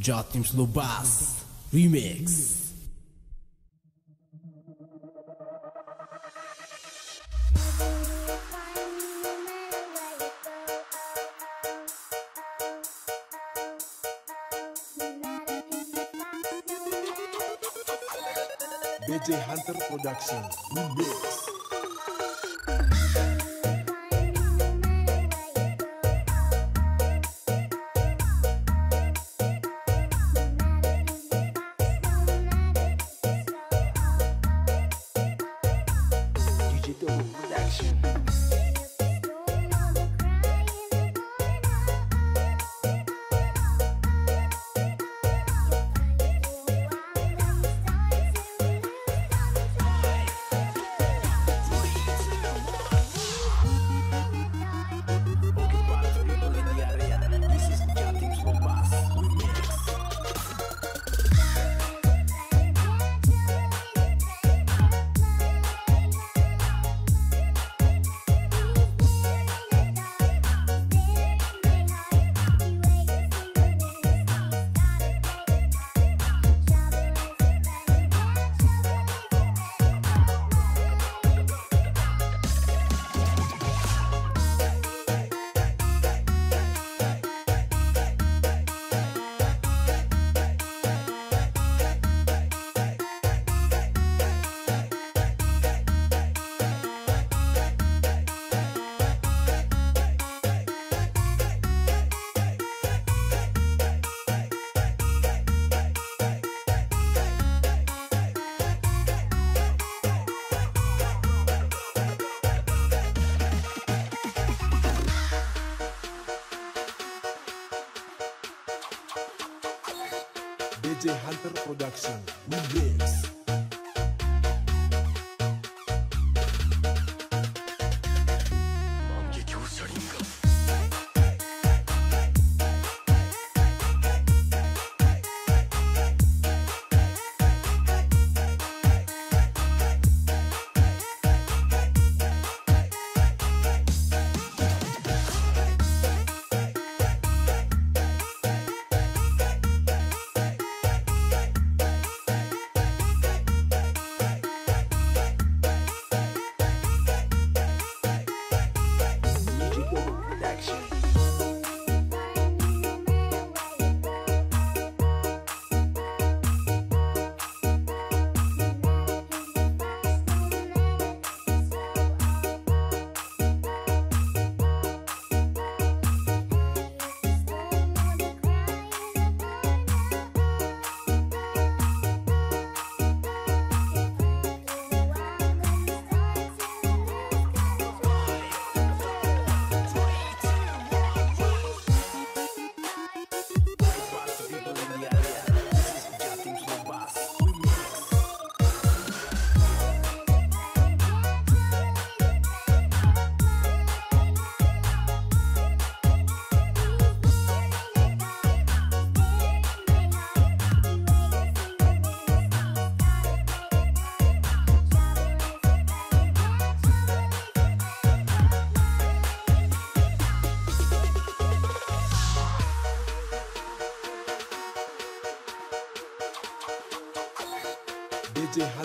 Jatim Slow Bass Remix BJ Hunter Production Remix BJ Hunter Production Remix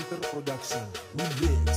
Production. Remix